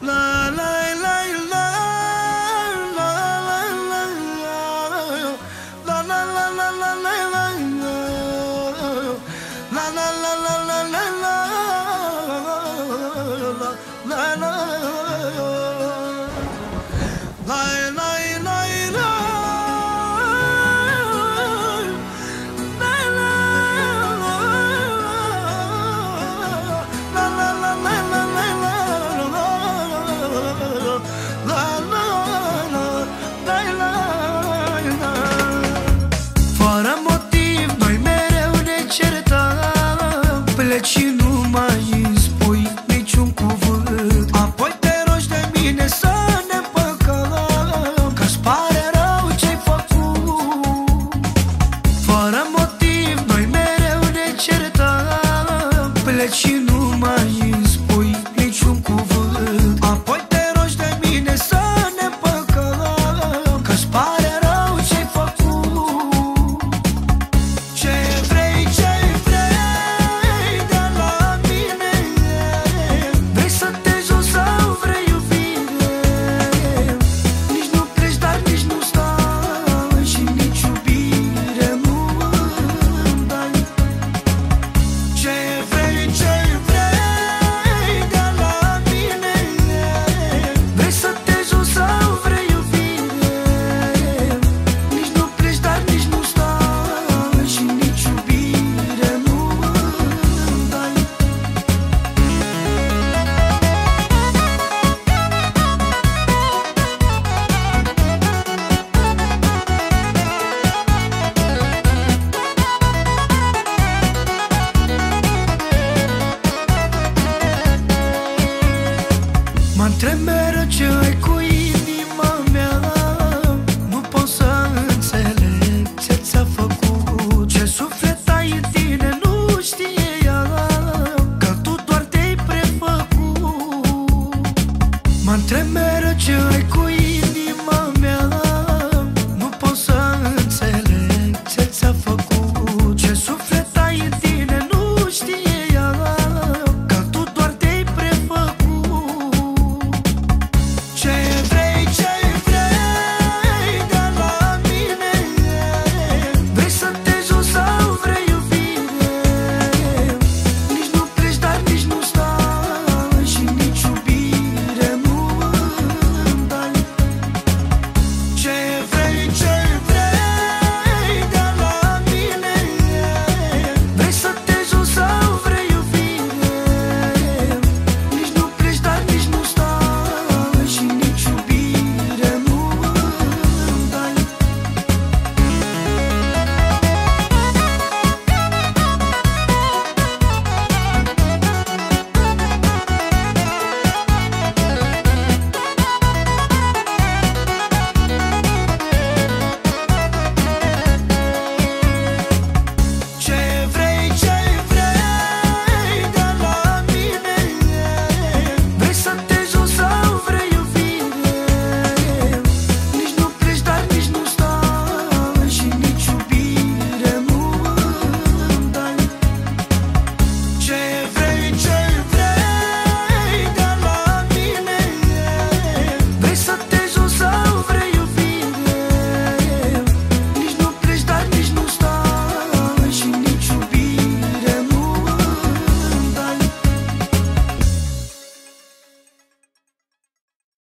Love Let you Mă tremeră ce ai cu inima mea. Nu pot să înțeleg ce ți-a făcut. Ce suflet ai în tine nu știe ea Că tu doar te-ai prefăcut. Mă tremeră ce ai cu inima